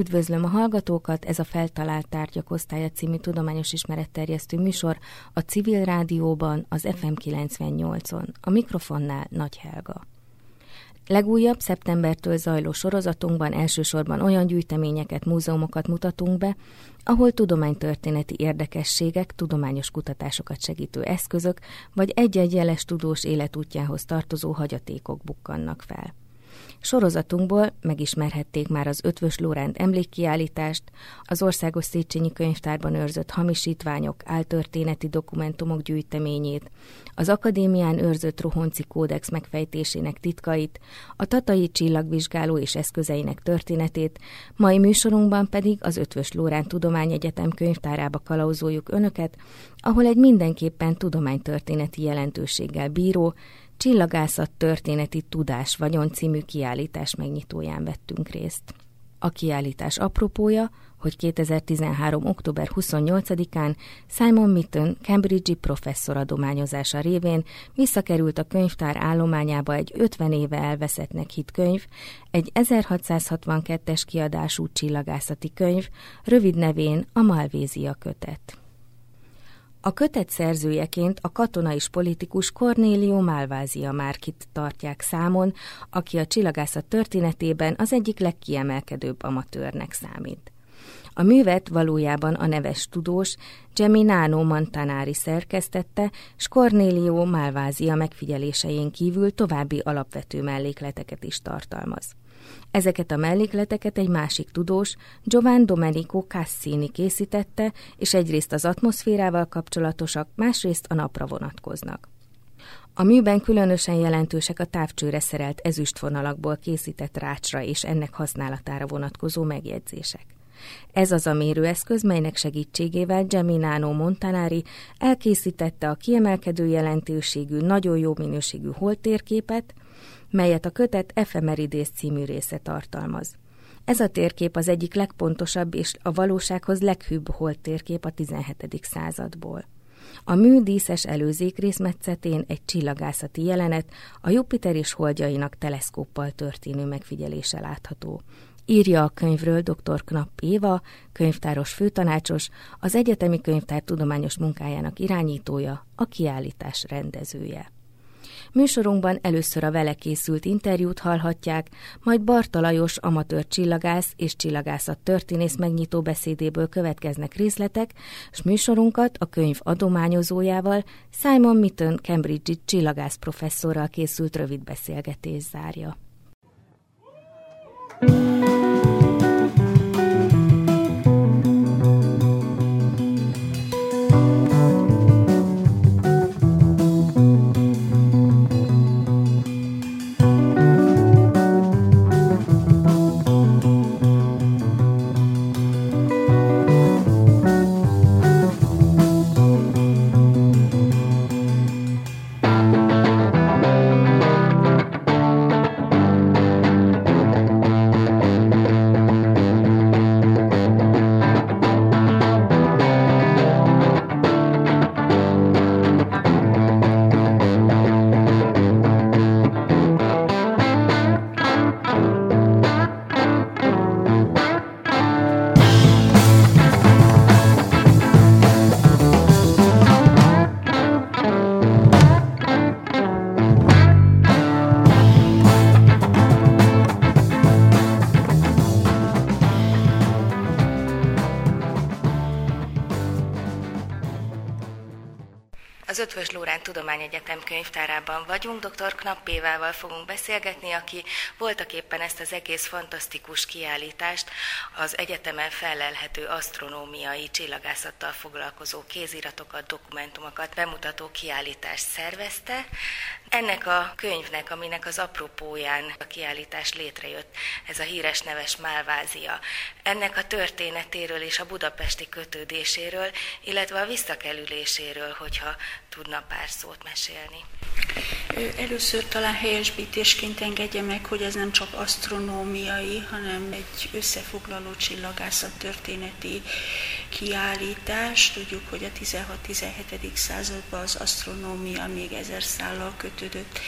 Üdvözlöm a hallgatókat, ez a Feltalált Tárgyak Osztálya című tudományos ismeretterjesztő műsor a Civil Rádióban, az FM 98-on. A mikrofonnál Nagy Helga. Legújabb szeptembertől zajló sorozatunkban elsősorban olyan gyűjteményeket, múzeumokat mutatunk be, ahol tudománytörténeti érdekességek, tudományos kutatásokat segítő eszközök, vagy egy-egy jeles tudós életútjához tartozó hagyatékok bukkannak fel. Sorozatunkból megismerhették már az Ötvös Lóránt emlékkiállítást, az Országos Széchenyi Könyvtárban őrzött hamisítványok, áltörténeti dokumentumok gyűjteményét, az Akadémián őrzött Rohonci Kódex megfejtésének titkait, a Tatai Csillagvizsgáló és eszközeinek történetét, mai műsorunkban pedig az Ötvös Lóránt Tudományegyetem könyvtárába kalauzoljuk önöket, ahol egy mindenképpen tudománytörténeti jelentőséggel bíró, Csillagászat történeti tudás vagyon című kiállítás megnyitóján vettünk részt. A kiállítás apropója, hogy 2013. október 28-án Simon Mitton Cambridge-i professzor adományozása révén visszakerült a könyvtár állományába egy 50 éve elveszettnek hit könyv, egy 1662-es kiadású csillagászati könyv, rövid nevén a Malvézia kötet. A kötet szerzőjeként a katona és politikus Cornélio Malvázia Márkit tartják számon, aki a csillagászat történetében az egyik legkiemelkedőbb amatőrnek számít. A művet valójában a neves tudós Geminano Montanari szerkesztette, s Cornélio Malvázia megfigyelésein kívül további alapvető mellékleteket is tartalmaz. Ezeket a mellékleteket egy másik tudós, Giovanni Domenico Cassini készítette, és egyrészt az atmoszférával kapcsolatosak, másrészt a napra vonatkoznak. A műben különösen jelentősek a távcsőre szerelt ezüstvonalakból készített rácsra és ennek használatára vonatkozó megjegyzések. Ez az a mérőeszköz, melynek segítségével Geminano Montanari elkészítette a kiemelkedő jelentőségű, nagyon jó minőségű holtérképet, melyet a kötet Efemeridész című része tartalmaz. Ez a térkép az egyik legpontosabb és a valósághoz leghűbb holt térkép a 17. századból. A mű díszes előzék részmetszetén egy csillagászati jelenet a Jupiter és holdjainak teleszkóppal történő megfigyelése látható. Írja a könyvről dr. Knapp Éva, könyvtáros főtanácsos, az Egyetemi Könyvtár tudományos munkájának irányítója, a kiállítás rendezője. Műsorunkban először a vele készült interjút hallhatják, majd Barta Lajos amatőr csillagász és csillagászat történész megnyitó beszédéből következnek részletek, s műsorunkat a könyv adományozójával, Simon Mitton Cambridge-i csillagász professzorral készült rövid beszélgetés zárja. thank Tudományegyetem könyvtárában vagyunk. Dr. Knappévával fogunk beszélgetni, aki voltak éppen ezt az egész fantasztikus kiállítást, az egyetemen felelhető asztronómiai csillagászattal foglalkozó kéziratokat, dokumentumokat bemutató kiállítást szervezte. Ennek a könyvnek, aminek az apropóján a kiállítás létrejött, ez a híres neves Málvázia. Ennek a történetéről és a budapesti kötődéséről, illetve a visszakerüléséről, hogyha tudna pár szót mesélni. Először talán helyesbítésként engedje meg, hogy ez nem csak asztronómiai, hanem egy összefoglaló csillagászat történeti kiállítás. Tudjuk, hogy a 16-17. században az asztronómia még ezer szállal kötődött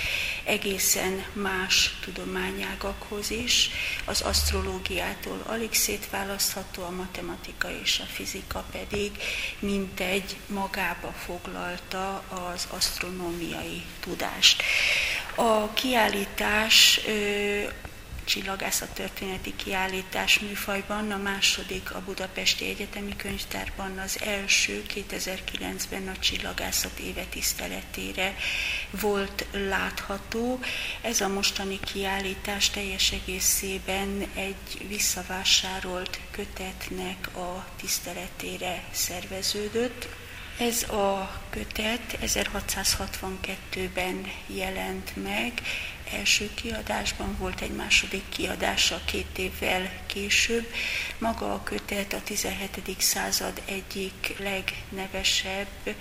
egészen más tudományágakhoz is. Az asztrológiától alig szétválasztható, a matematika és a fizika pedig mintegy magába foglalta az asztronómiai tudást. A kiállítás csillagászat történeti kiállítás műfajban, a második a Budapesti Egyetemi Könyvtárban, az első 2009-ben a csillagászat éve tiszteletére volt látható. Ez a mostani kiállítás teljes egészében egy visszavásárolt kötetnek a tiszteletére szerveződött. Ez a kötet 1662-ben jelent meg, első kiadásban volt egy második kiadása két évvel később. Maga a kötet a 17. század egyik legnevesebb,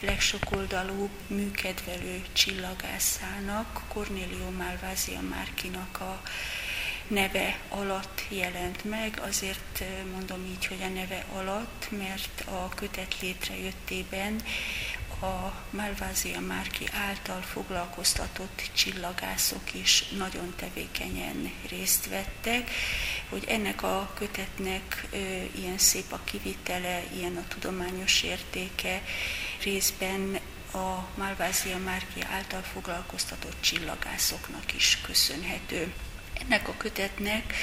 legsokoldalúbb műkedvelő csillagászának, Cornelio Malvasia Márkinak a neve alatt jelent meg, azért mondom így, hogy a neve alatt, mert a kötet létrejöttében a Malvázia Márki által foglalkoztatott csillagászok is nagyon tevékenyen részt vettek, hogy ennek a kötetnek ö, ilyen szép a kivitele, ilyen a tudományos értéke, részben a Malvázia Márki által foglalkoztatott csillagászoknak is köszönhető. Ennek a kötetnek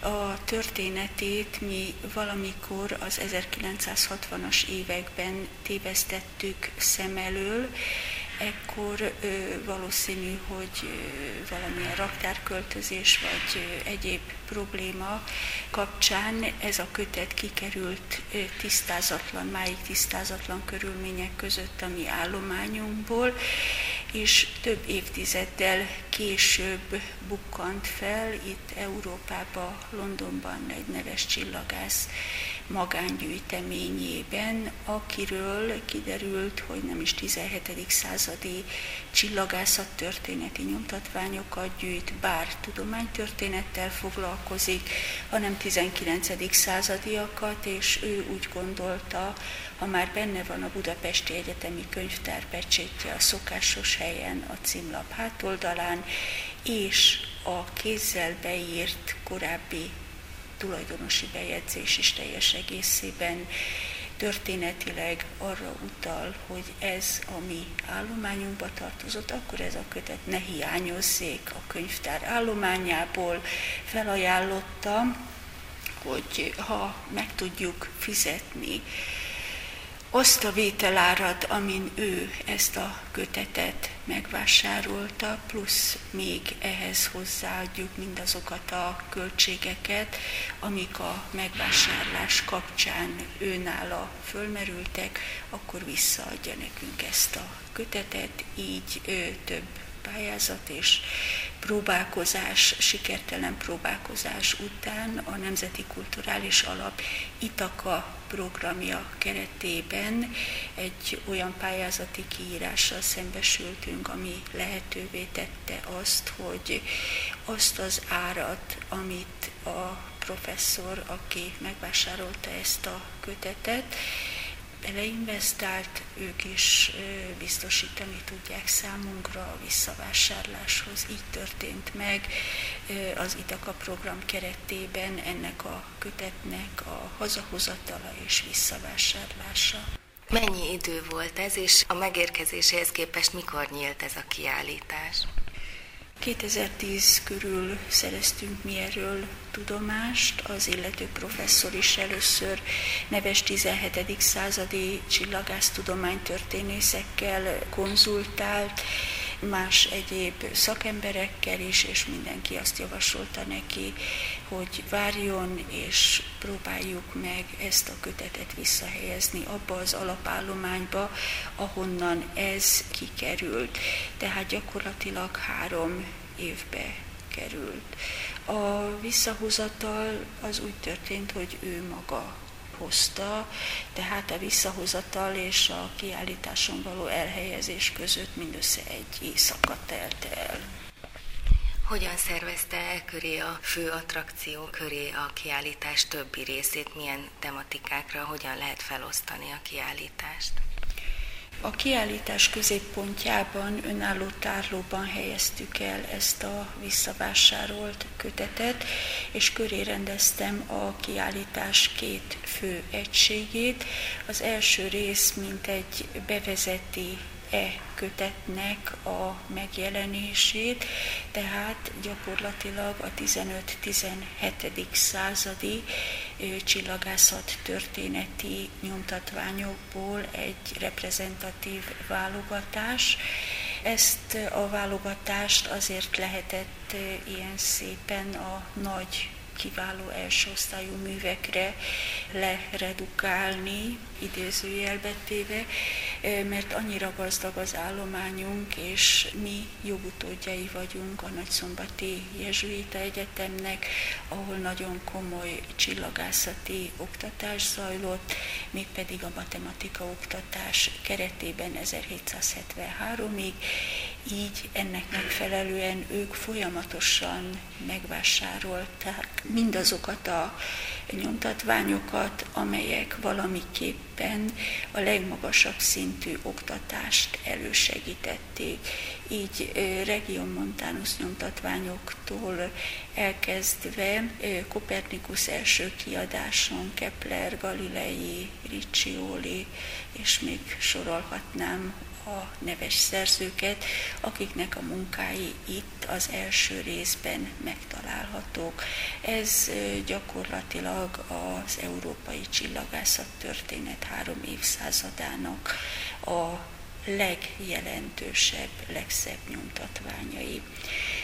a történetét mi valamikor az 1960-as években tévesztettük szem elől, ekkor ö, valószínű, hogy ö, valamilyen raktárköltözés vagy ö, egyéb probléma kapcsán ez a kötet kikerült ö, tisztázatlan, máig tisztázatlan körülmények között a mi állományunkból, és több évtizeddel később bukkant fel itt Európában, Londonban egy neves csillagász magángyűjteményében, akiről kiderült, hogy nem is 17. századi csillagászat történeti nyomtatványokat gyűjt, bár tudománytörténettel foglalkozik, hanem 19. századiakat, és ő úgy gondolta, ha már benne van a Budapesti Egyetemi Könyvtár pecsétje a szokásos helyen, a címlap hátoldalán, és a kézzel beírt korábbi tulajdonosi bejegyzés is teljes egészében történetileg arra utal, hogy ez a mi állományunkba tartozott, akkor ez a kötet ne hiányozzék a könyvtár állományából. Felajánlottam, hogy ha meg tudjuk fizetni azt a vételárat, amin ő ezt a kötetet megvásárolta, plusz még ehhez hozzáadjuk mindazokat a költségeket, amik a megvásárlás kapcsán őnála fölmerültek, akkor visszaadja nekünk ezt a kötetet, így ő több pályázat és próbálkozás, sikertelen próbálkozás után a Nemzeti Kulturális Alap Itaka programja keretében egy olyan pályázati kiírással szembesültünk, ami lehetővé tette azt, hogy azt az árat, amit a professzor, aki megvásárolta ezt a kötetet, beleinvestált, ők is biztosítani tudják számunkra a visszavásárláshoz. Így történt meg az Itaka program keretében ennek a kötetnek a hazahozatala és visszavásárlása. Mennyi idő volt ez, és a megérkezéséhez képest mikor nyílt ez a kiállítás? 2010 körül szereztünk mi erről tudomást, az illető professzor is először neves 17. századi csillagásztudománytörténészekkel konzultált, más egyéb szakemberekkel is, és mindenki azt javasolta neki, hogy várjon, és próbáljuk meg ezt a kötetet visszahelyezni abba az alapállományba, ahonnan ez kikerült. Tehát gyakorlatilag három évbe került. A visszahozatal az úgy történt, hogy ő maga hozta, tehát a visszahozatal és a kiállításon való elhelyezés között mindössze egy éjszaka telt el. Hogyan szervezte el köré a fő attrakció köré a kiállítás többi részét, milyen tematikákra, hogyan lehet felosztani a kiállítást? A kiállítás középpontjában, önálló tárlóban helyeztük el ezt a visszavásárolt kötetet, és köré rendeztem a kiállítás két fő egységét. Az első rész, mint egy bevezeti e kötetnek a megjelenését, tehát gyakorlatilag a 15-17. századi csillagászat történeti nyomtatványokból egy reprezentatív válogatás. Ezt a válogatást azért lehetett ilyen szépen a nagy kiváló elsőosztályú művekre leredukálni, idézőjelbe téve, mert annyira gazdag az állományunk, és mi jogutódjai vagyunk a Nagyszombati Jezsuita Egyetemnek, ahol nagyon komoly csillagászati oktatás zajlott, mégpedig a matematika oktatás keretében 1773-ig, így ennek megfelelően ők folyamatosan megvásárolták mindazokat a nyomtatványokat, amelyek valamiképpen a legmagasabb szintű oktatást elősegítették. Így Region Montanus nyomtatványoktól elkezdve Kopernikus első kiadáson Kepler, Galilei, Riccioli, és még sorolhatnám a neves szerzőket, akiknek a munkái itt az első részben megtalálhatók. Ez gyakorlatilag az európai csillagászat történet három évszázadának a legjelentősebb, legszebb nyomtatványai.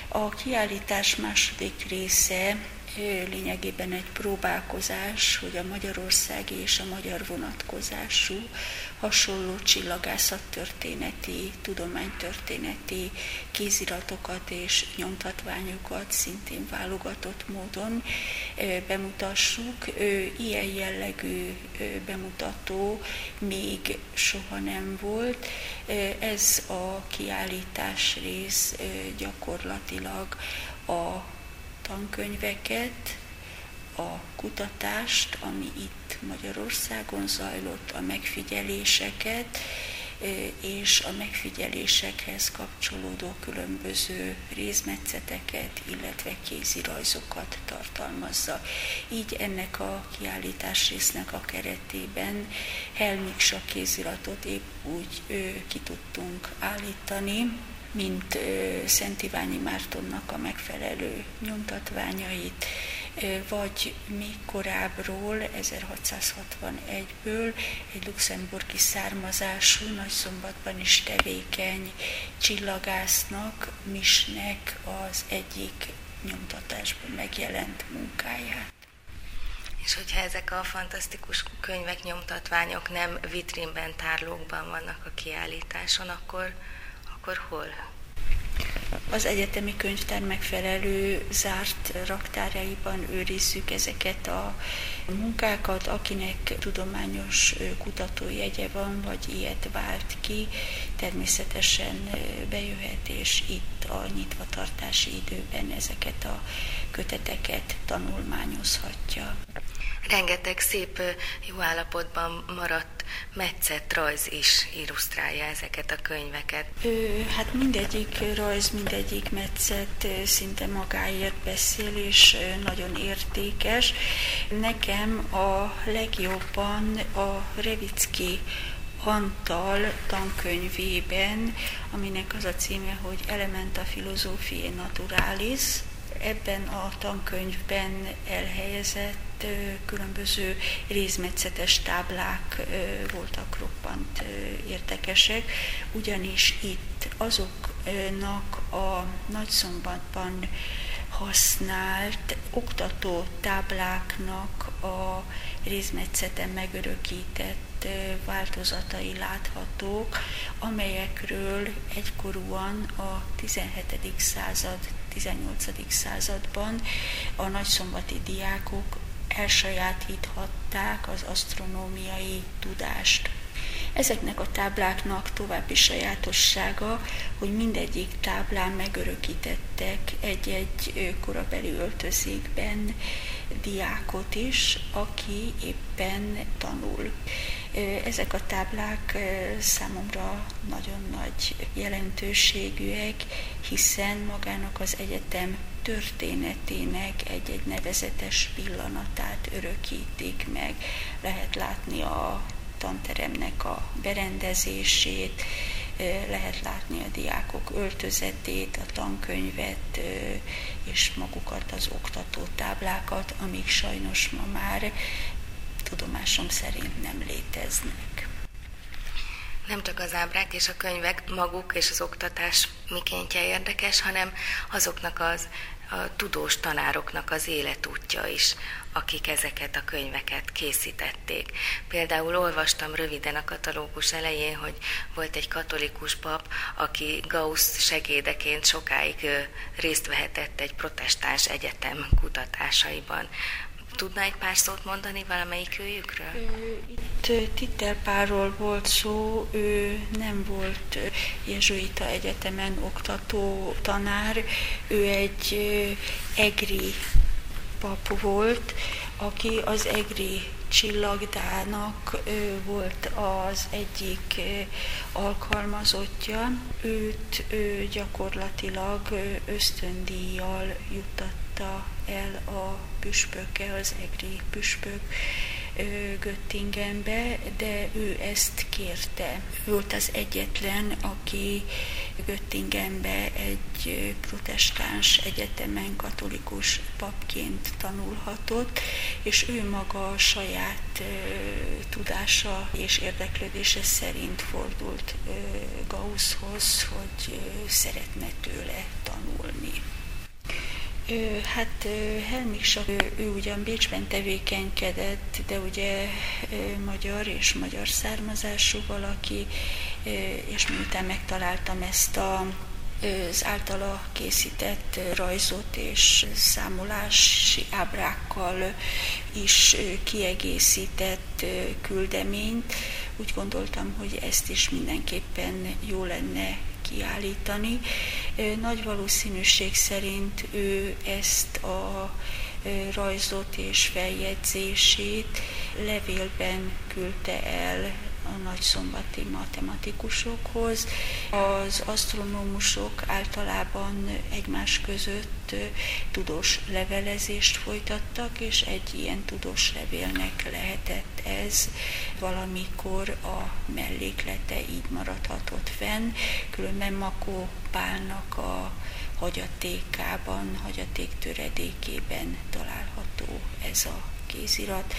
A kiállítás második része lényegében egy próbálkozás, hogy a magyarországi és a magyar vonatkozású hasonló csillagászat-történeti, tudománytörténeti kéziratokat és nyomtatványokat szintén válogatott módon bemutassuk. Ilyen jellegű bemutató még soha nem volt. Ez a kiállítás rész gyakorlatilag a tankönyveket, a kutatást, ami itt Magyarországon zajlott, a megfigyeléseket, és a megfigyelésekhez kapcsolódó különböző rézmetszeteket, illetve kézirajzokat tartalmazza. Így ennek a kiállítás résznek a keretében Helmiksa kéziratot épp úgy ki tudtunk állítani, mint Szent Iványi Mártonnak a megfelelő nyomtatványait, vagy még korábbról, 1661-ből egy luxemburgi származású, nagyszombatban is tevékeny csillagásznak, Misnek az egyik nyomtatásban megjelent munkáját. És hogyha ezek a fantasztikus könyvek, nyomtatványok nem vitrínben, tárlókban vannak a kiállításon, akkor, akkor hol? Az egyetemi könyvtár megfelelő zárt raktárjaiban őrizzük ezeket a munkákat, akinek tudományos kutatójegye van, vagy ilyet vált ki, természetesen bejöhet, és itt a nyitvatartási időben ezeket a köteteket tanulmányozhatja rengeteg szép, jó állapotban maradt metszett rajz is illusztrálja ezeket a könyveket. Ö, hát mindegyik rajz, mindegyik metszett szinte magáért beszél, és nagyon értékes. Nekem a legjobban a Revicki Antal tankönyvében, aminek az a címe, hogy Elementa Philosophiae Naturalis, ebben a tankönyvben elhelyezett különböző rézmetszetes táblák voltak roppant érdekesek, ugyanis itt azoknak a nagyszombatban használt oktató tábláknak a rézmetszeten megörökített változatai láthatók, amelyekről egykorúan a 17. század, 18. században a nagyszombati diákok elsajátíthatták az asztronómiai tudást. Ezeknek a tábláknak további sajátossága, hogy mindegyik táblán megörökítettek egy-egy korabeli öltözékben diákot is, aki éppen tanul. Ezek a táblák számomra nagyon nagy jelentőségűek, hiszen magának az egyetem történetének egy-egy nevezetes pillanatát örökítik meg. Lehet látni a tanteremnek a berendezését, lehet látni a diákok öltözetét, a tankönyvet és magukat az oktató táblákat, amik sajnos ma már tudomásom szerint nem léteznek. Nem csak az ábrák és a könyvek maguk és az oktatás mikéntje érdekes, hanem azoknak az a tudós tanároknak az életútja is, akik ezeket a könyveket készítették. Például olvastam röviden a katalógus elején, hogy volt egy katolikus pap, aki Gauss segédeként sokáig részt vehetett egy protestáns egyetem kutatásaiban. Tudna egy pár szót mondani valamelyik őjükről? Itt Tittelpárról volt szó, ő nem volt jezsuita egyetemen oktató tanár, ő egy egri pap volt, aki az egri csillagdának volt az egyik alkalmazottja. Őt gyakorlatilag ösztöndíjjal juttatta el a püspöke, az egri püspök Göttingenbe, de ő ezt kérte. Volt az egyetlen, aki Göttingenbe egy protestáns egyetemen katolikus papként tanulhatott, és ő maga a saját tudása és érdeklődése szerint fordult Gausshoz, hogy szeretne tőle tanulni. Hát Helmik ő, ő ugyan Bécsben tevékenykedett, de ugye magyar és magyar származású valaki, és miután megtaláltam ezt a az általa készített rajzot és számolási ábrákkal is kiegészített küldeményt, úgy gondoltam, hogy ezt is mindenképpen jó lenne kiállítani. Nagy valószínűség szerint ő ezt a rajzot és feljegyzését levélben küldte el a nagyszombati matematikusokhoz. Az asztronómusok általában egymás között tudós levelezést folytattak, és egy ilyen tudós levélnek lehetett ez valamikor a melléklete így maradhatott fenn, különben Makó Pálnak a hagyatékában, hagyaték töredékében található ez a kézirat.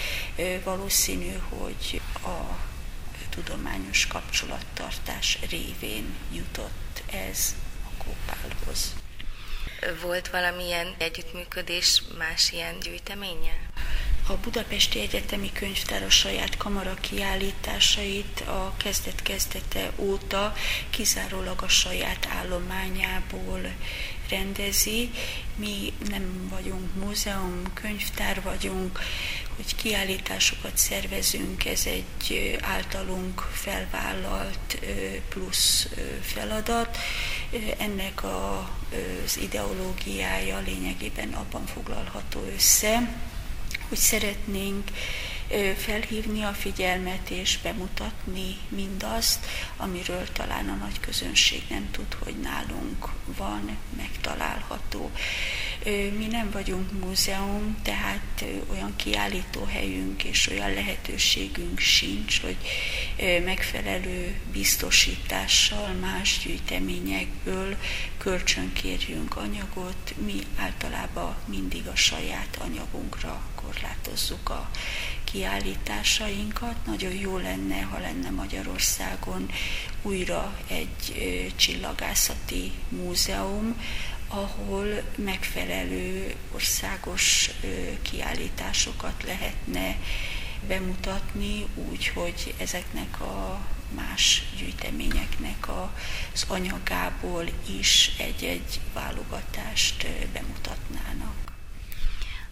Valószínű, hogy a tudományos kapcsolattartás révén jutott ez a Kópálhoz. Volt valamilyen együttműködés más ilyen gyűjteménye? A Budapesti Egyetemi Könyvtár a saját kamara kiállításait a kezdet-kezdete óta kizárólag a saját állományából rendezi. Mi nem vagyunk múzeum, könyvtár vagyunk, hogy kiállításokat szervezünk, ez egy általunk felvállalt plusz feladat. Ennek az ideológiája lényegében abban foglalható össze, hogy szeretnénk felhívni a figyelmet és bemutatni mindazt, amiről talán a nagy közönség nem tud, hogy nálunk van, megtalálható. Mi nem vagyunk múzeum, tehát olyan kiállító helyünk és olyan lehetőségünk sincs, hogy megfelelő biztosítással más gyűjteményekből kölcsönkérjünk anyagot. Mi általában mindig a saját anyagunkra korlátozzuk a kiállításainkat. Nagyon jó lenne, ha lenne Magyarországon újra egy csillagászati múzeum, ahol megfelelő országos kiállításokat lehetne bemutatni, úgy, hogy ezeknek a más gyűjteményeknek az anyagából is egy-egy válogatást bemutatnának.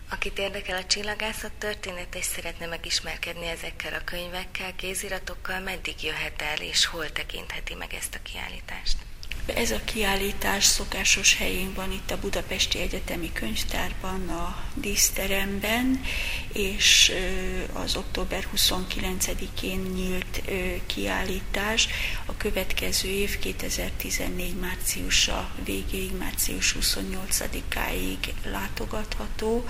Akit érdekel a csillagászat történet, és szeretne megismerkedni ezekkel a könyvekkel, kéziratokkal, meddig jöhet el, és hol tekintheti meg ezt a kiállítást? Ez a kiállítás szokásos helyén van itt a Budapesti Egyetemi Könyvtárban, a díszteremben, és az október 29-én nyílt kiállítás a következő év 2014 márciusa végéig, március 28-áig látogatható.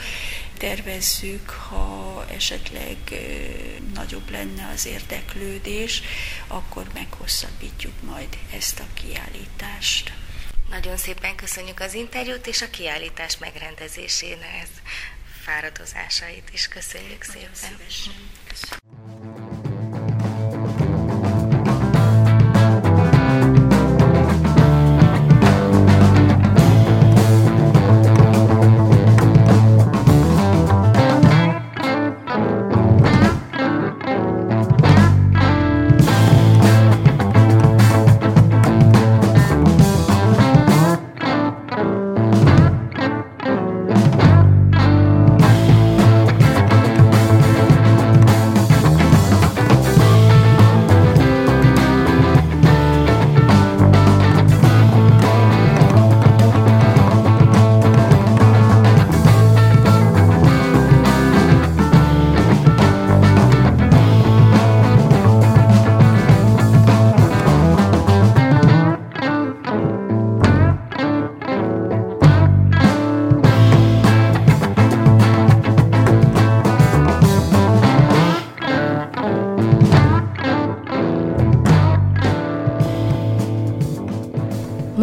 Tervezzük, ha esetleg nagyobb lenne az érdeklődés, akkor meghosszabbítjuk majd ezt a kiállítást. Nagyon szépen köszönjük az interjút és a kiállítás megrendezésének fáradozásait is. Köszönjük Nagyon szépen. Szívesen.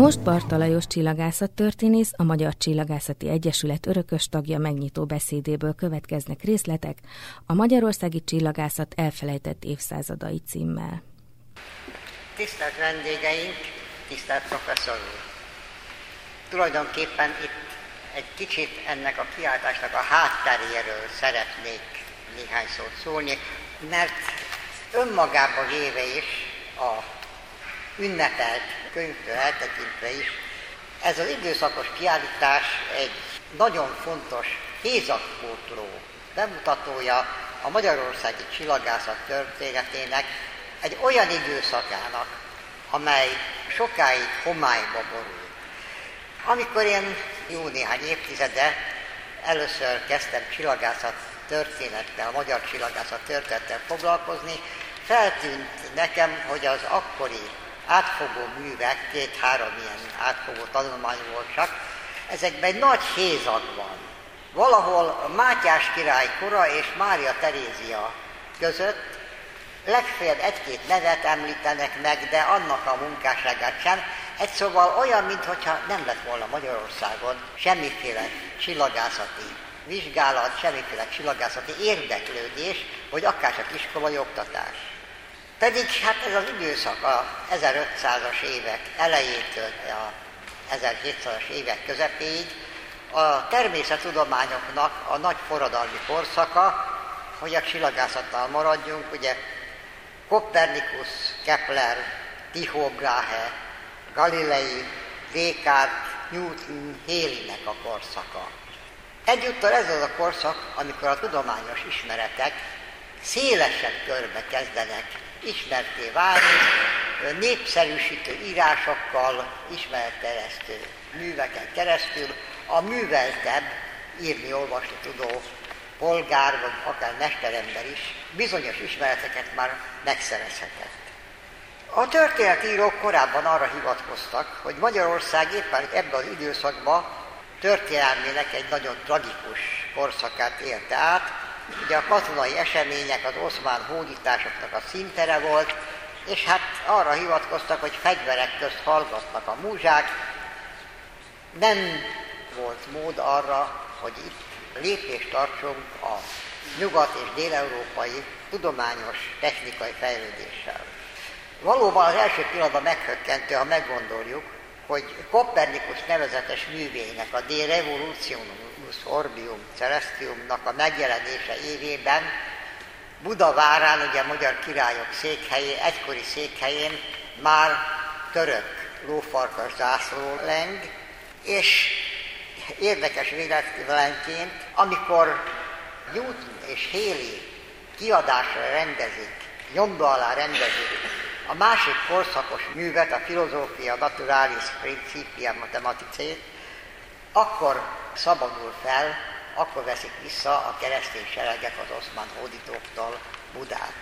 Köszönjük. Barta Lajos történész, a Magyar Csillagászati Egyesület örökös tagja megnyitó beszédéből következnek részletek a Magyarországi Csillagászat elfelejtett évszázadai címmel. Tisztelt vendégeink, tisztelt professzor úr! Tulajdonképpen itt egy kicsit ennek a kiáltásnak a hátteréről szeretnék néhány szót szólni, mert önmagában véve is a ünnepelt könyvtől eltekintve is, ez az időszakos kiállítás egy nagyon fontos hézakpótló bemutatója a magyarországi csillagászat történetének egy olyan időszakának, amely sokáig homályba borult. Amikor én jó néhány évtizede először kezdtem csillagászat történettel, magyar csillagászat történettel foglalkozni, feltűnt nekem, hogy az akkori átfogó művek, két-három ilyen átfogó tanulmány volt csak, ezekben nagy hézag van. Valahol Mátyás király kora és Mária Terézia között legfeljebb egy-két nevet említenek meg, de annak a munkásságát sem. Egy szóval olyan, mintha nem lett volna Magyarországon semmiféle csillagászati vizsgálat, semmiféle csillagászati érdeklődés, vagy akár csak iskolai oktatás. Pedig hát ez az időszak a 1500-as évek elejétől a 1700-as évek közepéig a természettudományoknak a nagy forradalmi korszaka, hogy a csillagászattal maradjunk, ugye Kopernikus, Kepler, Tycho Brahe, Galilei, Descartes, Newton, Haley-nek a korszaka. Egyúttal ez az a korszak, amikor a tudományos ismeretek szélesebb körbe kezdenek ismerté válni, népszerűsítő írásokkal, ismeretteresztő műveken keresztül a műveltebb, írni, olvasni tudó polgár, vagy akár mesterember is bizonyos ismereteket már megszerezhetett. A történetírók korábban arra hivatkoztak, hogy Magyarország éppen ebben az időszakban történelmének egy nagyon tragikus korszakát élte át, Ugye a katonai események az oszmán hódításoknak a szintere volt, és hát arra hivatkoztak, hogy fegyverek közt hallgatnak a múzsák. Nem volt mód arra, hogy itt lépést tartsunk a nyugat- és déleurópai tudományos technikai fejlődéssel. Valóban az első pillanatban meghökkentő, ha meggondoljuk, hogy Kopernikus nevezetes művének, a De Revolutionum Corpus Orbium Celestiumnak a megjelenése évében Budavárán, ugye a magyar királyok székhelyén, egykori székhelyén már török lófarkas zászló leng, és érdekes véletlenként amikor Newton és Haley kiadásra rendezik, nyomda alá rendezik a másik korszakos művet, a Filozófia Naturalis Principia Mathematicae, akkor szabadul fel, akkor veszik vissza a keresztény seregek az oszmán hódítóktól Budát.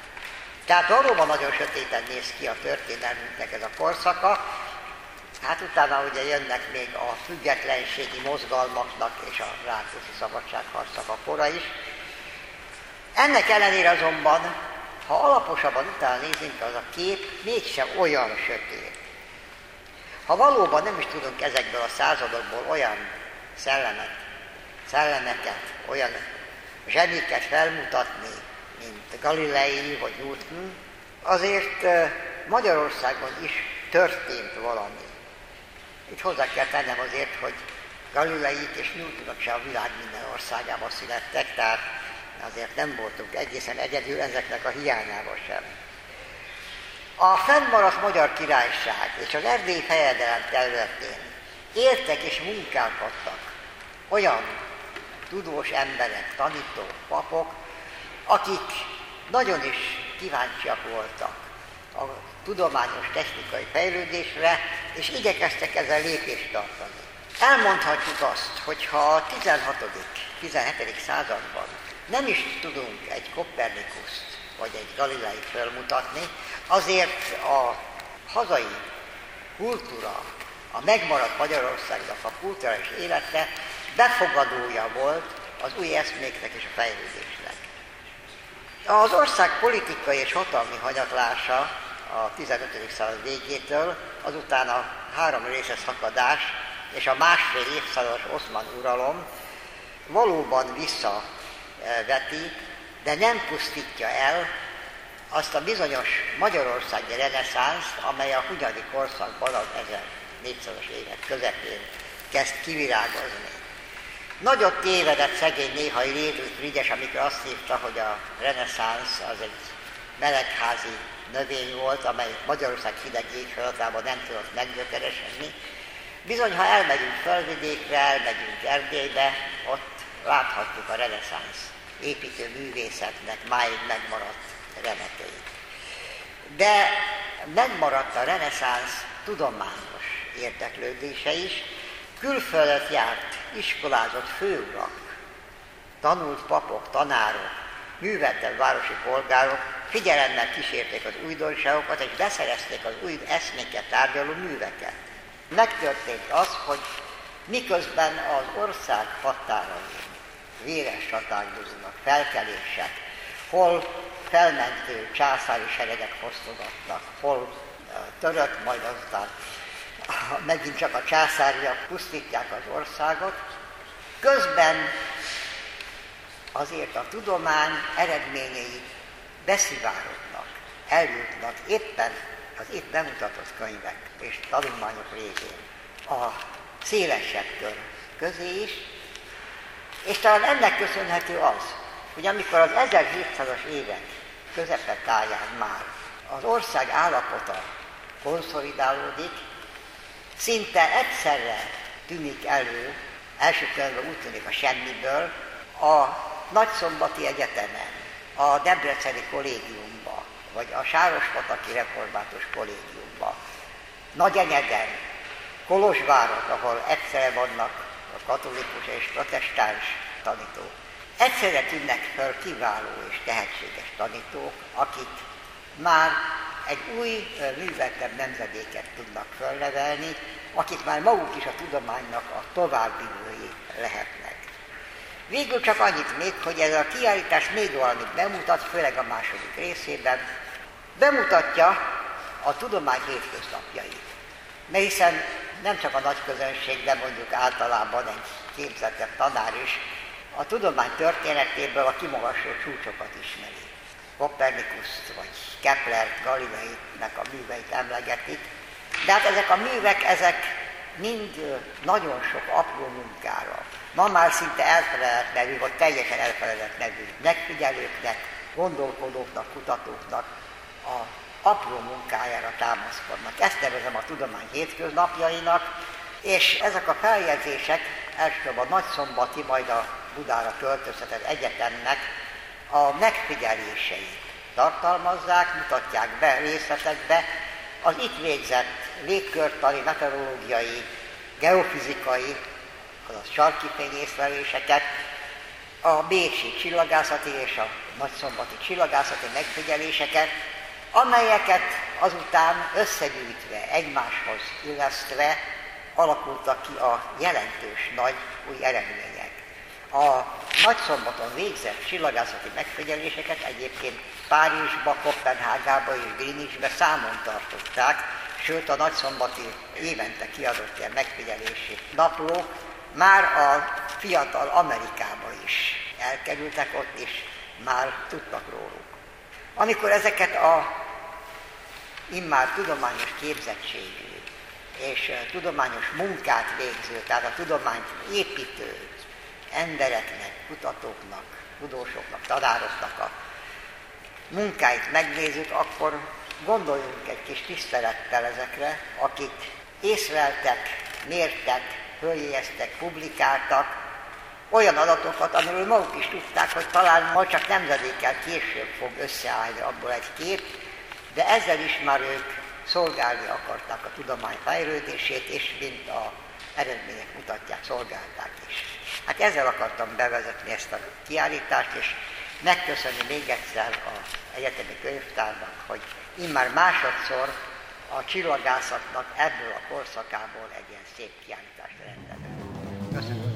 Tehát valóban nagyon sötéten néz ki a történelmünknek ez a korszaka, hát utána ugye jönnek még a függetlenségi mozgalmaknak és a rákóczi szabadságharcnak a kora is. Ennek ellenére azonban, ha alaposabban utána nézünk, az a kép mégsem olyan sötét. Ha valóban nem is tudunk ezekből a századokból olyan szellemet, szellemeket, olyan zseniket felmutatni, mint Galilei vagy Newton, azért Magyarországon is történt valami. Itt hozzá kell tennem azért, hogy Galileit és Newtonok se a világ minden országában születtek, tehát azért nem voltunk egészen egyedül ezeknek a hiányában sem. A fennmaradt magyar királyság és az erdélyi fejedelem területén értek és munkálkodtak olyan tudós emberek, tanítók, papok, akik nagyon is kíváncsiak voltak a tudományos technikai fejlődésre, és igyekeztek ezzel lépést tartani. Elmondhatjuk azt, hogy ha a 16. 17. században nem is tudunk egy Kopernikuszt vagy egy Galileit felmutatni, azért a hazai kultúra, a megmaradt Magyarországnak a kulturális életre befogadója volt az új eszméknek és a fejlődésnek. Az ország politikai és hatalmi hanyatlása a 15. század végétől, azután a három részes szakadás és a másfél évszázados oszman uralom valóban visszaveti, de nem pusztítja el azt a bizonyos magyarországi reneszánst, amely a 20. korszakban az 1400-as évek közepén kezd kivirágozni. Nagyot tévedett szegény néhai Rédült Frigyes, amikor azt írta, hogy a reneszánsz az egy melegházi növény volt, amely Magyarország hideg éghajlatában nem tudott meggyökeresedni. Bizony, ha elmegyünk felvidékre, elmegyünk Erdélybe, ott láthatjuk a reneszánsz építő művészetnek máig megmaradt remeteit. De megmaradt a reneszánsz tudományos érdeklődése is, külföldet járt iskolázott főurak, tanult papok, tanárok, műveltebb városi polgárok figyelemmel kísérték az újdonságokat, és beszerezték az új eszméket tárgyaló műveket. Megtörtént az, hogy miközben az ország határai véres csaták felkelések, hol felmentő császári seregek fosztogatnak, hol törött, majd aztán megint csak a császáriak pusztítják az országot, közben azért a tudomány eredményei beszivárognak, eljutnak éppen az itt bemutatott könyvek és tanulmányok révén a szélesebb kör közé is, és talán ennek köszönhető az, hogy amikor az 1700-as évek közepet táján már az ország állapota konszolidálódik, szinte egyszerre tűnik elő, első körben úgy tűnik a semmiből, a Nagyszombati Egyetemen, a Debreceni kollégiumba, vagy a Sárospataki Református kollégiumba, Nagyenyeden, Kolozsvárot, ahol egyszerre vannak a katolikus és protestáns tanítók. Egyszerre tűnnek fel kiváló és tehetséges tanítók, akik már egy új, műveltebb nemzedéket tudnak fölnevelni, akik már maguk is a tudománynak a továbbvívői lehetnek. Végül csak annyit még, hogy ez a kiállítás még valamit bemutat, főleg a második részében, bemutatja a tudomány hétköznapjait. Mert hiszen nem csak a nagy közönség, de mondjuk általában egy képzettebb tanár is a tudomány történetéből a kimagasló csúcsokat ismeri. Kopernikuszt, vagy Kepler, Galilei-nek a műveit emlegetik. De hát ezek a művek, ezek mind nagyon sok apró munkára. Ma már szinte elfeledett nevű, vagy teljesen elfeledett nevű megfigyelőknek, gondolkodóknak, kutatóknak a apró munkájára támaszkodnak. Ezt nevezem a tudomány hétköznapjainak, és ezek a feljegyzések elsősorban Nagyszombati, majd a Budára költöztetett egyetemnek a megfigyeléseit tartalmazzák, mutatják be részletekbe az itt végzett légkörtani, meteorológiai, geofizikai, azaz sarki fényészleléseket, a bécsi csillagászati és a nagyszombati csillagászati megfigyeléseket, amelyeket azután összegyűjtve, egymáshoz illesztve alakultak ki a jelentős nagy új eredmények. A nagyszombaton végzett csillagászati megfigyeléseket egyébként Párizsba, Kopenhágába és Greenwichbe számon tartották, sőt a nagyszombati évente kiadott ilyen megfigyelési naplók már a fiatal Amerikába is elkerültek, ott is már tudtak róluk. Amikor ezeket a immár tudományos képzettségű és tudományos munkát végző, tehát a tudományt építő embereknek, kutatóknak, tudósoknak, tanároknak a munkáit megnézzük, akkor gondoljunk egy kis tisztelettel ezekre, akik észleltek, mértek, följegyeztek, publikáltak olyan adatokat, amiről maguk is tudták, hogy talán majd csak nemzedékkel később fog összeállni abból egy kép, de ezzel is már ők szolgálni akarták a tudomány fejlődését, és mint a eredmények mutatják, szolgálták is. Hát ezzel akartam bevezetni ezt a kiállítást, és megköszönni még egyszer az egyetemi könyvtárnak, hogy immár másodszor a csillagászatnak ebből a korszakából egy ilyen szép kiállítást rendezett. Köszönöm.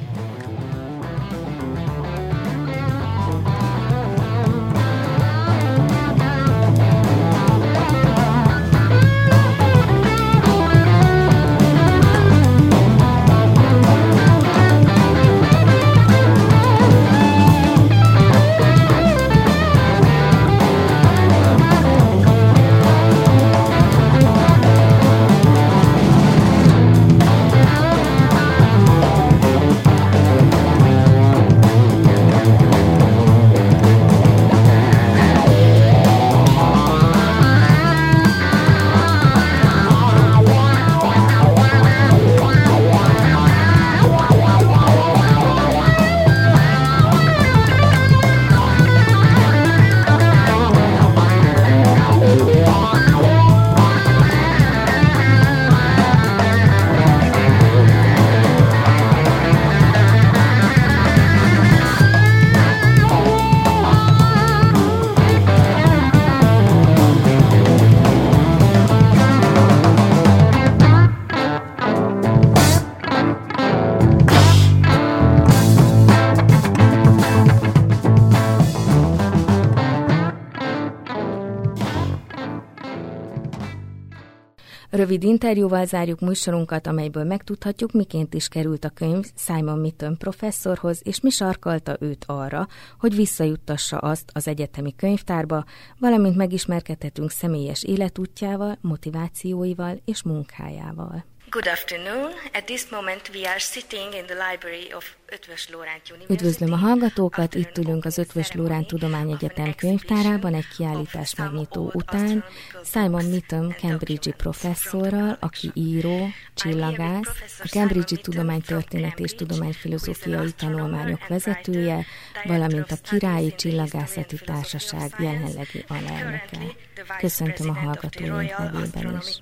Rövid interjúval zárjuk műsorunkat, amelyből megtudhatjuk, miként is került a könyv Simon Mitton professzorhoz, és mi sarkalta őt arra, hogy visszajuttassa azt az egyetemi könyvtárba, valamint megismerkedhetünk személyes életútjával, motivációival és munkájával. Good afternoon. At this moment we are sitting in the library of Ötvös Lóránt University. Üdvözlöm a hallgatókat, itt ülünk az Ötvös Lóránt Tudományegyetem könyvtárában egy kiállítás megnyitó után Simon Mitton Cambridge-i professzorral, aki író, csillagász, a Cambridge-i Tudománytörténet és Tudományfilozófiai Tanulmányok vezetője, valamint a Királyi Csillagászati Társaság jelenlegi alelnöke. Köszöntöm a hallgatóink nevében is.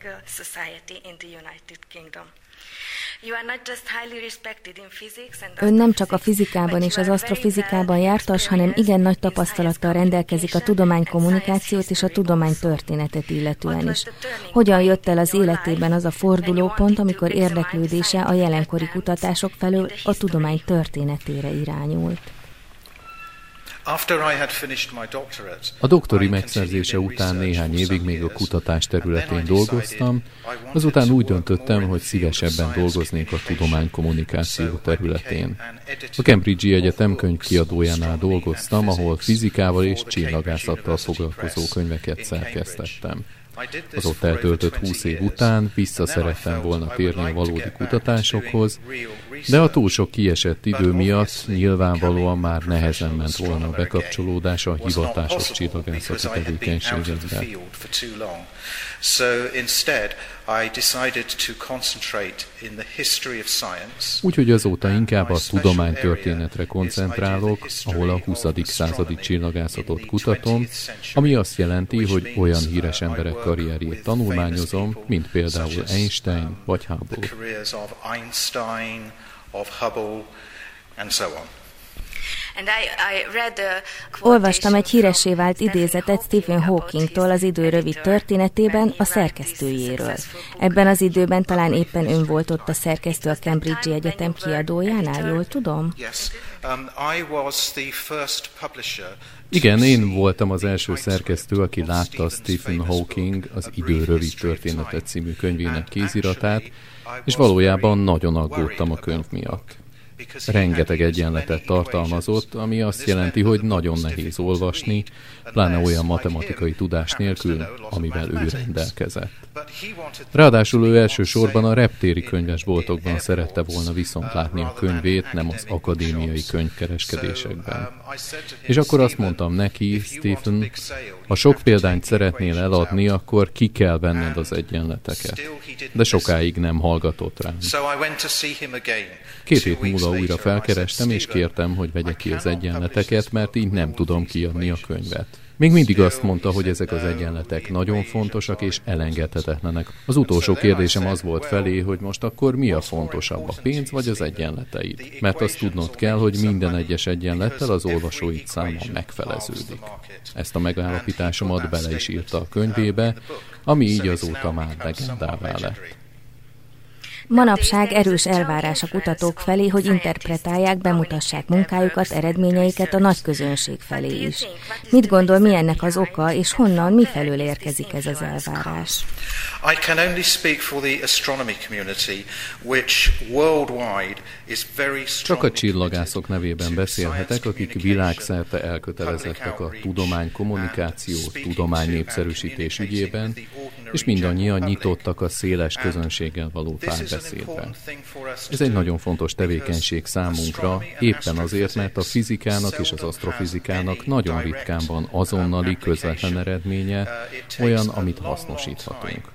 Ön nem csak a fizikában és az asztrofizikában jártas, hanem igen nagy tapasztalattal rendelkezik a tudomány kommunikációt és a tudomány történetet illetően is. Hogyan jött el az életében az a fordulópont, amikor érdeklődése a jelenkori kutatások felől a tudomány történetére irányult? A doktori megszerzése után néhány évig még a kutatás területén dolgoztam, azután úgy döntöttem, hogy szívesebben dolgoznék a tudománykommunikáció területén. A Cambridge Egyetem könyvkiadójánál dolgoztam, ahol fizikával és csillagászattal foglalkozó könyveket szerkesztettem. Az ott eltöltött húsz év után vissza szerettem volna térni a valódi kutatásokhoz, De a túl sok kiesett idő miatt nyilvánvalóan már nehezen ment volna a bekapcsolódás a hivatásos csillagászati tevékenységekbe. Úgyhogy azóta inkább a tudománytörténetre koncentrálok, ahol a 20. századi csillagászatot kutatom, ami azt jelenti, hogy olyan híres emberek karrierjét tanulmányozom, mint például Einstein vagy Hubble. And so on. Olvastam egy híresé vált idézetet Stephen Hawkingtól az idő rövid történetében a szerkesztőjéről. Ebben az időben talán éppen ön volt ott a szerkesztő a Cambridge Egyetem kiadójánál, jól tudom? Igen, én voltam az első szerkesztő, aki látta Stephen Hawking az Idő rövid történetet című könyvének kéziratát, és valójában nagyon aggódtam a könyv miatt. Rengeteg egyenletet tartalmazott, ami azt jelenti, hogy nagyon nehéz olvasni, pláne olyan matematikai tudás nélkül, amivel ő rendelkezett. Ráadásul ő elsősorban a reptéri könyvesboltokban szerette volna viszont látni a könyvét, nem az akadémiai könyvkereskedésekben. És akkor azt mondtam neki, Stephen, ha sok példányt szeretnél eladni, akkor ki kell venned az egyenleteket. De sokáig nem hallgatott rám. Két hét múlva újra felkerestem, és kértem, hogy vegye ki az egyenleteket, mert így nem tudom kiadni a könyvet. Még mindig azt mondta, hogy ezek az egyenletek nagyon fontosak és elengedhetetlenek. Az utolsó kérdésem az volt felé, hogy most akkor mi a fontosabb, a pénz vagy az egyenleteid? Mert azt tudnod kell, hogy minden egyes egyenlettel az olvasóid száma megfeleződik. Ezt a megállapításomat bele is írta a könyvébe, ami így azóta már legendává lett. Manapság erős elvárás a kutatók felé, hogy interpretálják, bemutassák munkájukat, eredményeiket a nagy közönség felé is. Mit gondol, mi ennek az oka, és honnan, mifelől érkezik ez az elvárás? I can only speak for the astronomy community, which worldwide is very Csak a csillagászok nevében beszélhetek, akik világszerte elkötelezettek a tudomány kommunikáció, tudomány népszerűsítés ügyében, és mindannyian nyitottak a széles közönséggel való párbeszédre. Ez egy nagyon fontos tevékenység számunkra, éppen azért, mert a fizikának és az asztrofizikának nagyon ritkán van azonnali, közvetlen eredménye, olyan, amit hasznosíthatunk.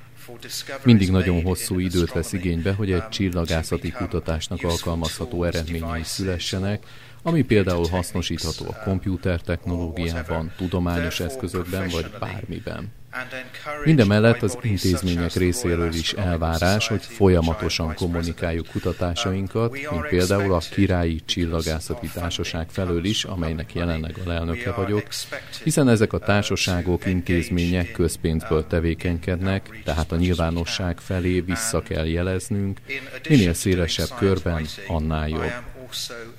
Mindig nagyon hosszú időt vesz igénybe, hogy egy csillagászati kutatásnak alkalmazható eredményei szülessenek, ami például hasznosítható a komputer technológiában, tudományos eszközökben vagy bármiben. Mindemellett az intézmények részéről is elvárás, hogy folyamatosan kommunikáljuk kutatásainkat, mint például a Királyi Csillagászati Társaság felől is, amelynek jelenleg a lelnöke vagyok, hiszen ezek a társaságok, intézmények közpénzből tevékenykednek, tehát a nyilvánosság felé vissza kell jeleznünk, minél szélesebb körben, annál jobb.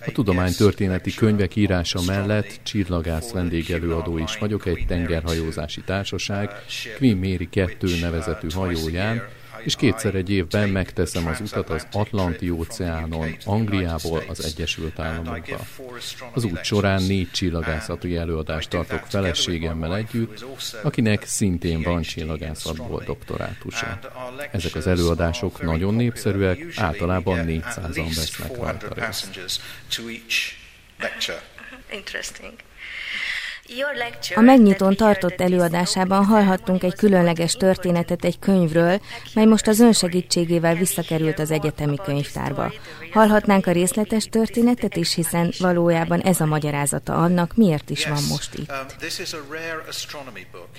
A tudománytörténeti könyvek írása mellett csillagász vendégelőadó is vagyok egy tengerhajózási társaság, Queen Mary 2 nevezetű hajóján, és kétszer egy évben megteszem az utat az Atlanti óceánon, Angliából az Egyesült Államokba. Az út során négy csillagászati előadást tartok feleségemmel együtt, akinek szintén van csillagászatból doktorátusa. Ezek az előadások nagyon népszerűek, általában 400-an vesznek rajta részt. Interesting. A megnyitón tartott előadásában hallhattunk egy különleges történetet egy könyvről, mely most az ön segítségével visszakerült az egyetemi könyvtárba. Hallhatnánk a részletes történetet is, hiszen valójában ez a magyarázata annak, miért is van most itt. Um,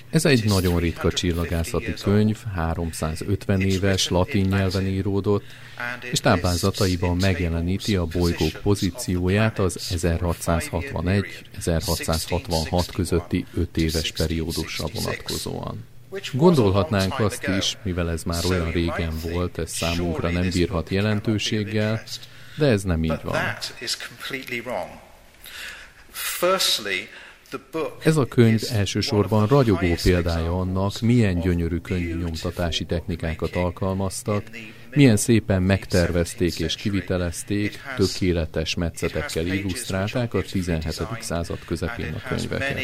ez egy nagyon ritka csillagászati könyv, 350 éves, latin nyelven íródott, és táblázataiban megjeleníti a bolygók pozícióját az 1661-1666 közötti 5 éves periódusra vonatkozóan. Gondolhatnánk azt is, mivel ez már olyan régen volt, ez számunkra nem bírhat jelentőséggel, de ez nem így van. Ez a könyv elsősorban ragyogó példája annak, milyen gyönyörű könyvnyomtatási technikákat alkalmaztak, milyen szépen megtervezték és kivitelezték, tökéletes metszetekkel illusztrálták a 17. század közepén a könyveket.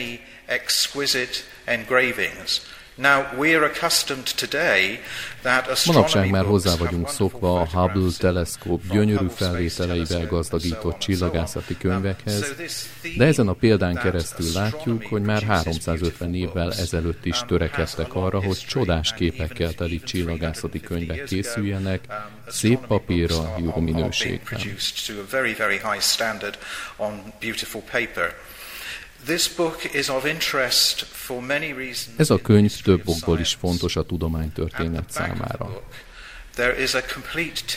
Manapság már hozzá vagyunk szokva a Hubble teleszkóp gyönyörű felvételeivel gazdagított csillagászati könyvekhez, de ezen a példán keresztül látjuk, hogy már 350 évvel ezelőtt is törekedtek arra, hogy csodás képekkel teli csillagászati könyvek készüljenek, szép papírra, jó minőségben. Ez a könyv több okból is fontos a tudománytörténet számára.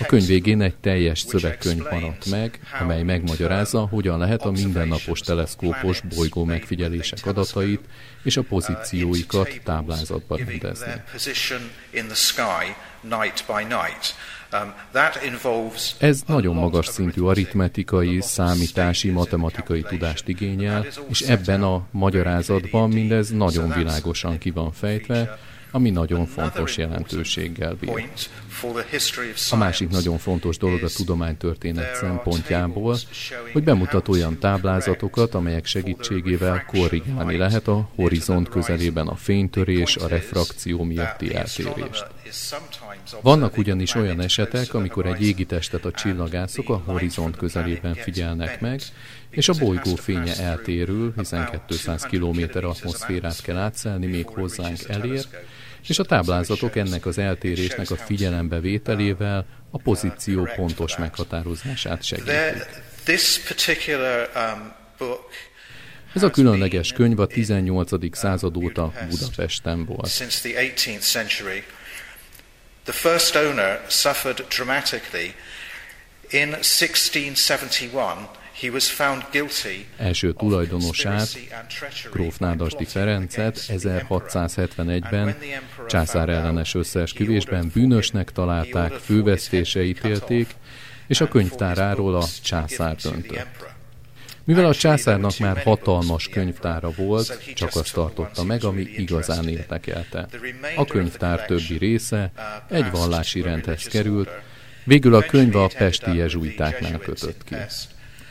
A könyv végén egy teljes szövegkönyv maradt meg, amely megmagyarázza, hogyan lehet a mindennapos teleszkópos bolygó megfigyelések adatait és a pozícióikat táblázatba rendezni. Um, Ez nagyon magas szintű aritmetikai, számítási, matematikai tudást igényel, és ebben a magyarázatban mindez nagyon világosan ki van fejtve, ami nagyon fontos jelentőséggel bír. A másik nagyon fontos dolog a tudománytörténet szempontjából, hogy bemutat olyan táblázatokat, amelyek segítségével korrigálni lehet a horizont közelében a fénytörés, a refrakció miatti eltérést. Vannak ugyanis olyan esetek, amikor egy égitestet a csillagászok a horizont közelében figyelnek meg, és a bolygó fénye eltérül, hiszen 200 km atmoszférát kell átszelni, még hozzánk elér, és a táblázatok ennek az eltérésnek a figyelembevételével a pozíció pontos meghatározását segítik. Ez a különleges könyv a 18. század óta Budapesten volt. The first owner suffered dramatically. In 1671 Első tulajdonosát, gróf Nádasdi Ferencet 1671-ben császár ellenes összeesküvésben bűnösnek találták, fővesztése ítélték, és a könyvtáráról a császár döntött. Mivel a császárnak már hatalmas könyvtára volt, csak azt tartotta meg, ami igazán értekelte. A könyvtár többi része egy vallási rendhez került, végül a könyv a pesti jezsuitáknál kötött ki.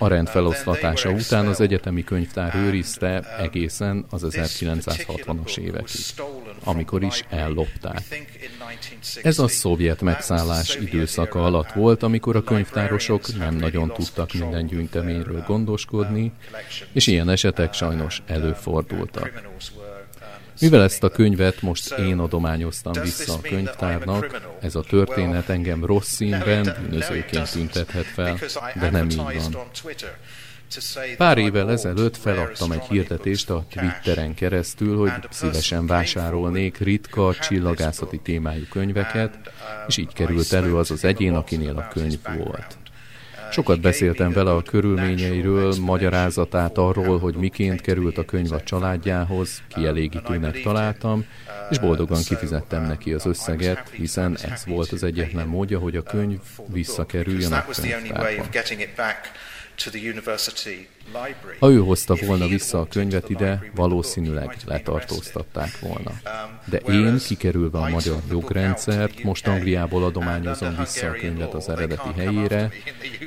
A rend feloszlatása után az egyetemi könyvtár őrizte egészen az 1960-as évekig, amikor is ellopták. Ez a szovjet megszállás időszaka alatt volt, amikor a könyvtárosok nem nagyon tudtak minden gyűjteményről gondoskodni, és ilyen esetek sajnos előfordultak. Mivel ezt a könyvet most én adományoztam vissza a könyvtárnak, ez a történet engem rossz színben bűnözőként tüntethet fel, de nem így van. Pár évvel ezelőtt feladtam egy hirdetést a Twitteren keresztül, hogy szívesen vásárolnék ritka csillagászati témájú könyveket, és így került elő az az egyén, akinél a könyv volt. Sokat beszéltem vele a körülményeiről, magyarázatát arról, hogy miként került a könyv a családjához, kielégítőnek találtam, és boldogan kifizettem neki az összeget, hiszen ez volt az egyetlen módja, hogy a könyv visszakerüljön a könyvtárba. Ha ő hozta volna vissza a könyvet ide, valószínűleg letartóztatták volna. De én, kikerülve a magyar jogrendszert, most Angliából adományozom vissza a könyvet az eredeti helyére,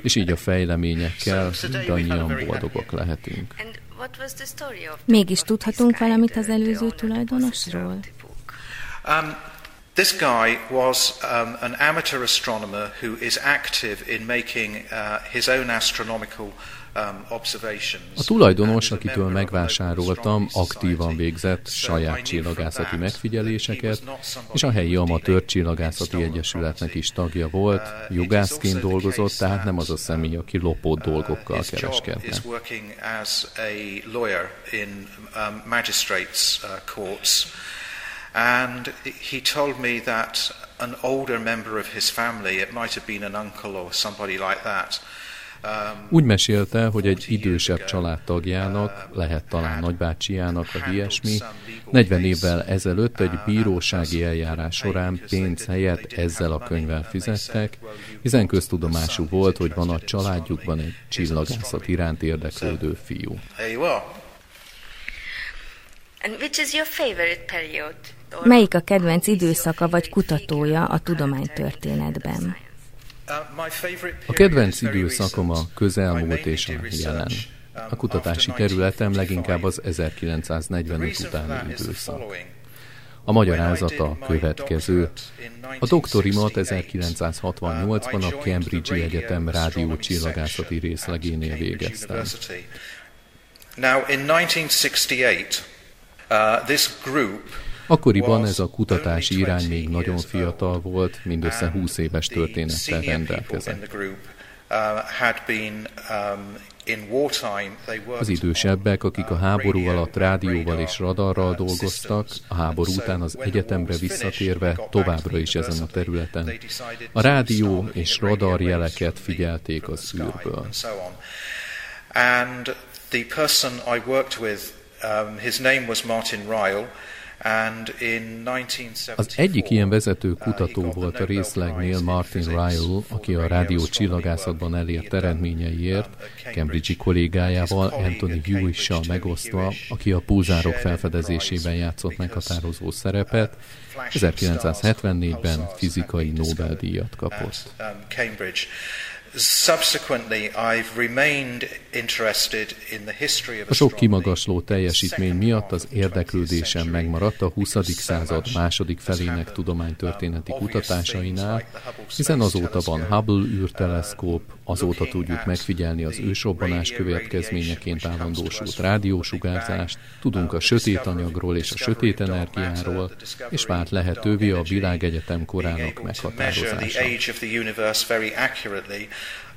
és így a fejleményekkel mindannyian boldogok lehetünk. Mégis tudhatunk valamit az előző tulajdonosról? Um, This guy was um, an amateur astronomer who is active in making uh, his own astronomical um, a tulajdonos, akitől megvásároltam, aktívan végzett saját csillagászati megfigyeléseket, és a helyi amatőr csillagászati egyesületnek is tagja volt, uh, jogászként dolgozott, tehát nem az a személy, aki lopott uh, dolgokkal kereskedne. And he told me that an older member of his family, it might have been an uncle or somebody like that, um, úgy mesélte, hogy egy idősebb családtagjának, lehet talán nagybácsiának vagy ilyesmi, 40 évvel ezelőtt egy bírósági eljárás során pénz helyett ezzel a könyvvel fizettek, hiszen köztudomású volt, hogy van a családjukban egy csillagászat iránt érdeklődő fiú. And which is your favorite period? Melyik a kedvenc időszaka vagy kutatója a tudománytörténetben? A kedvenc időszakom a közelmúlt és a jelen. A kutatási területem leginkább az 1945 utáni időszak. A magyarázata a következő. A doktorimat 1968-ban a Cambridge Egyetem rádió csillagászati részlegénél végeztem. Now in 1968, uh, this group Akkoriban ez a kutatási irány még nagyon fiatal volt, mindössze 20 éves történettel rendelkezett. Az idősebbek, akik a háború alatt rádióval és radarral dolgoztak, a háború után az egyetemre visszatérve továbbra is ezen a területen. A rádió és radar jeleket figyelték az űrből. And the person I worked with, um, his name was Martin Ryle, az egyik ilyen vezető kutató volt a részlegnél Martin Ryle, aki a rádió csillagászatban elért eredményeiért, Cambridge-i kollégájával Anthony Hewish-sal megosztva, aki a pulzárok felfedezésében játszott meghatározó szerepet, 1974-ben fizikai Nobel-díjat kapott. A sok kimagasló teljesítmény miatt az érdeklődésem megmaradt a 20. század második felének tudománytörténeti kutatásainál, hiszen azóta van Hubble űrteleszkóp, azóta tudjuk megfigyelni az ősrobbanás következményeként állandósult rádiósugárzást, tudunk a sötét anyagról és a sötét energiáról, és vált lehetővé a világegyetem korának meghatározása.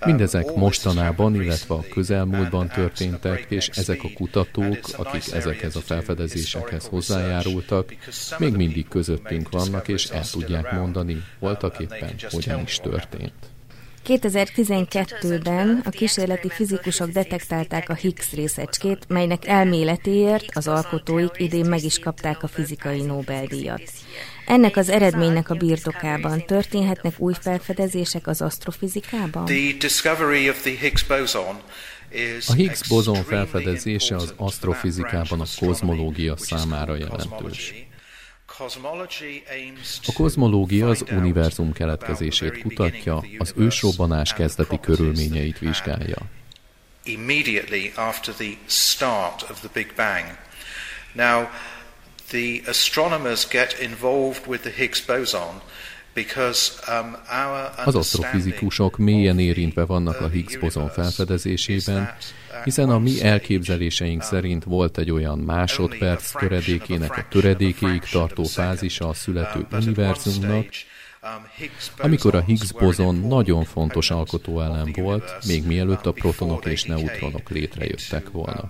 Mindezek mostanában, illetve a közelmúltban történtek, és ezek a kutatók, akik ezekhez a felfedezésekhez hozzájárultak, még mindig közöttünk vannak, és el tudják mondani, voltak éppen hogyan is történt. 2012-ben a kísérleti fizikusok detektálták a Higgs részecskét, melynek elméletéért az alkotóik idén meg is kapták a fizikai Nobel-díjat. Ennek az eredménynek a birtokában történhetnek új felfedezések az asztrofizikában? A Higgs bozon felfedezése az asztrofizikában a kozmológia számára jelentős. A kozmológia az univerzum keletkezését kutatja, az ősrobbanás kezdeti körülményeit vizsgálja. Immediately after the start of the Big Bang. Now, the astronomers get involved with the Higgs boson az asztrofizikusok mélyen érintve vannak a Higgs bozon felfedezésében, hiszen a mi elképzeléseink szerint volt egy olyan másodperc töredékének a töredékéig tartó fázisa a születő univerzumnak, amikor a Higgs bozon nagyon fontos alkotóelem volt, még mielőtt a protonok és neutronok létrejöttek volna.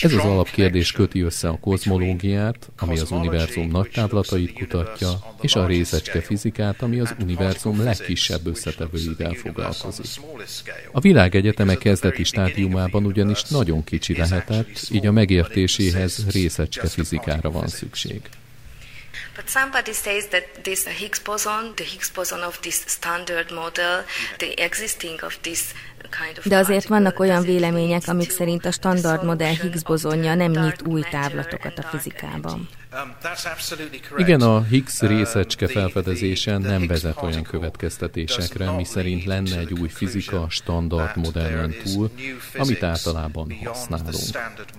Ez az alapkérdés köti össze a kozmológiát, ami az univerzum nagy távlatait kutatja, és a részecske fizikát, ami az univerzum legkisebb összetevőivel foglalkozik. A világegyeteme kezdeti stádiumában ugyanis nagyon kicsi lehetett, így a megértéséhez részecske fizikára van szükség. But somebody says that this Higgs boson, the Higgs boson of this standard model, the existing of this de azért vannak olyan vélemények, amik szerint a standard modell Higgs bozonja nem nyit új távlatokat a fizikában. Igen, a Higgs részecske felfedezése nem vezet olyan következtetésekre, mi szerint lenne egy új fizika standard modellen túl, amit általában használunk.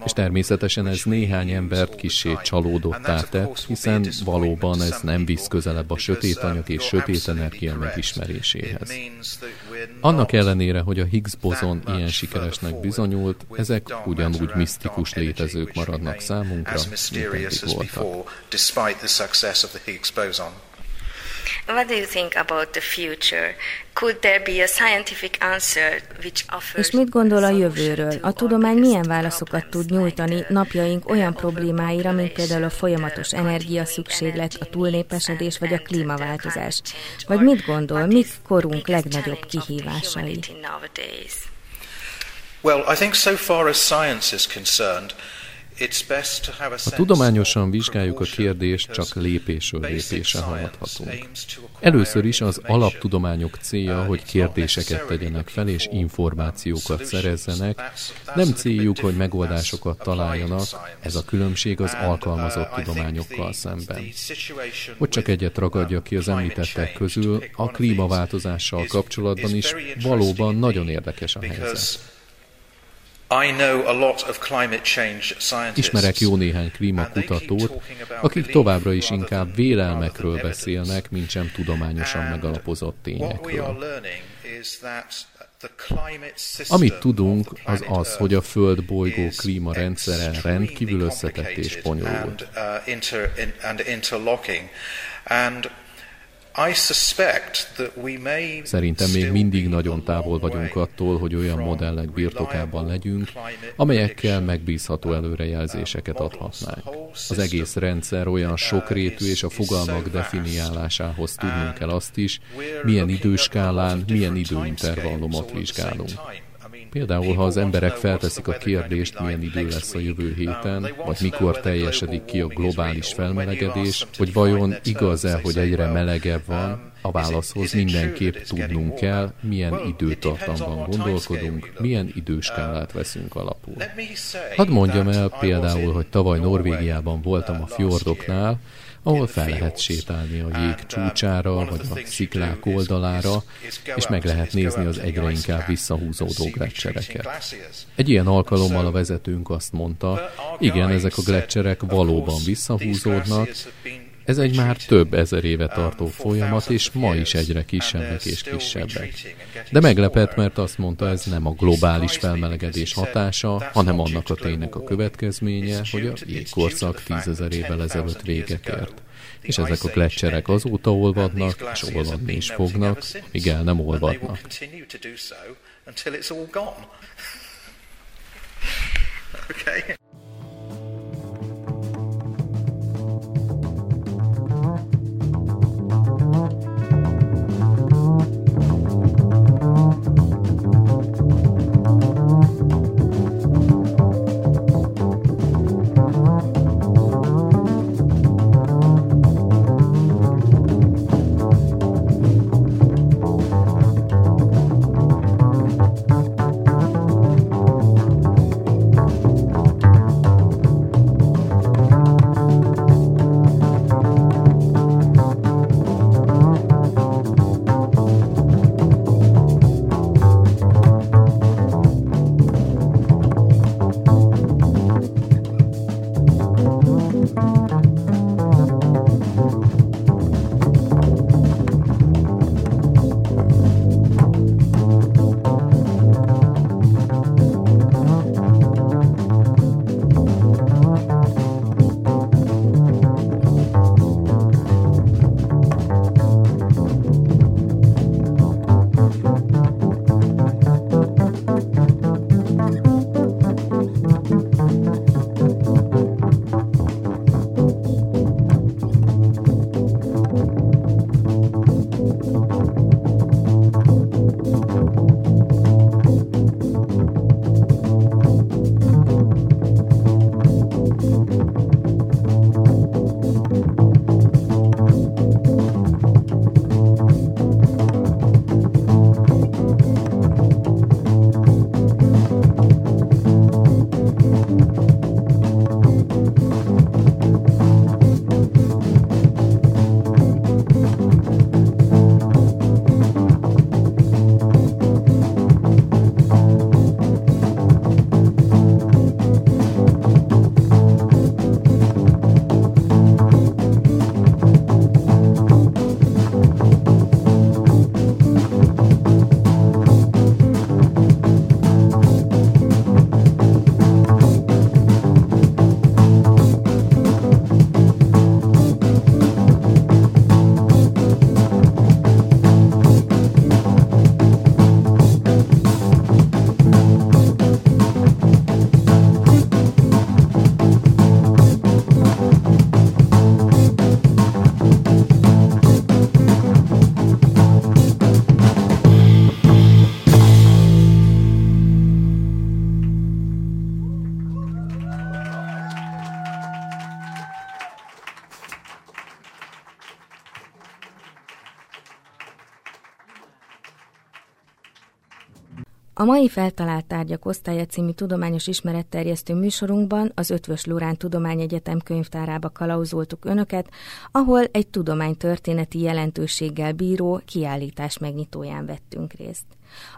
És természetesen ez néhány embert kisé csalódottá tett, hiszen valóban ez nem visz közelebb a sötét anyag és sötét energia megismeréséhez. Annak ellenére, hogy a Higgs bozon ilyen sikeresnek bizonyult, ezek ugyanúgy misztikus létezők maradnak számunkra, mint eddig voltak. What do you think about the future? Could there be a scientific answer which offers... És mit gondol a jövőről? A tudomány milyen válaszokat tud nyújtani napjaink olyan problémáira, mint például a folyamatos energia szükséglet, a túlnépesedés vagy a klímaváltozás? Vagy mit gondol, mik korunk legnagyobb kihívásai? Well, I think so far as science is concerned, ha tudományosan vizsgáljuk a kérdést, csak lépésről lépésre haladhatunk. Először is az alaptudományok célja, hogy kérdéseket tegyenek fel és információkat szerezzenek. Nem céljuk, hogy megoldásokat találjanak, ez a különbség az alkalmazott tudományokkal szemben. Hogy csak egyet ragadja ki az említettek közül, a klímaváltozással kapcsolatban is valóban nagyon érdekes a helyzet. Ismerek jó néhány klímakutatót, akik továbbra is inkább vélelmekről beszélnek, mint sem tudományosan megalapozott tényekről. Amit tudunk, az az, hogy a Föld bolygó klímarendszere rendkívül összetett és bonyolult. Szerintem még mindig nagyon távol vagyunk attól, hogy olyan modellek birtokában legyünk, amelyekkel megbízható előrejelzéseket adhatnánk. Az egész rendszer olyan sokrétű, és a fogalmak definiálásához tudnunk kell azt is, milyen időskálán, milyen időintervallumot vizsgálunk. Például, ha az emberek felteszik a kérdést, milyen idő lesz a jövő héten, vagy mikor teljesedik ki a globális felmelegedés, hogy vajon igaz-e, hogy egyre melegebb van, a válaszhoz mindenképp tudnunk kell, milyen időtartamban gondolkodunk, milyen időskálát veszünk alapul. Hadd mondjam el például, hogy tavaly Norvégiában voltam a fjordoknál, ahol fel lehet sétálni a jég uh, csúcsára, vagy a sziklák oldalára, és meg lehet nézni az egyre inkább visszahúzódó gletszereket. Egy ilyen alkalommal a vezetőnk azt mondta, igen, ezek a gletszerek valóban visszahúzódnak, ez egy már több ezer éve tartó folyamat, és ma is egyre kisebbek és kisebbek. De meglepett, mert azt mondta, ez nem a globális felmelegedés hatása, hanem annak a ténynek a következménye, hogy a jégkorszak tízezer évvel ezelőtt véget ért. És ezek a gletszerek azóta olvadnak, és olvadni is fognak, míg el nem olvadnak. Okay. Mai feltalált tárgyak osztálya című tudományos ismeretterjesztő műsorunkban az Ötvös Lurán Tudományegyetem könyvtárába kalauzoltuk önöket, ahol egy tudománytörténeti jelentőséggel bíró kiállítás megnyitóján vettünk részt.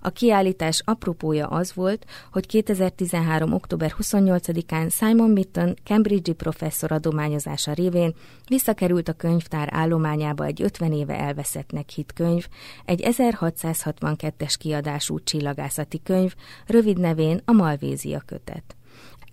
A kiállítás apropója az volt, hogy 2013. október 28-án Simon Mitton Cambridge-i professzor adományozása révén visszakerült a könyvtár állományába egy 50 éve elveszettnek hit könyv, egy 1662-es kiadású csillagászati könyv, rövid nevén a Malvézia kötet.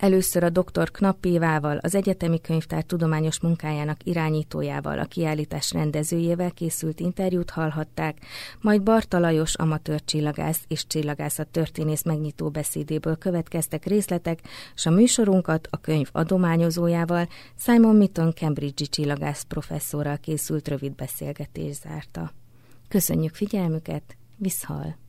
Először a dr. Knappévával, az Egyetemi Könyvtár tudományos munkájának irányítójával, a kiállítás rendezőjével készült interjút hallhatták, majd Barta Lajos amatőr csillagász és csillagászat történész megnyitó beszédéből következtek részletek, s a műsorunkat a könyv adományozójával, Simon Mitton Cambridge-i csillagász professzorral készült rövid beszélgetés zárta. Köszönjük figyelmüket, viszhal!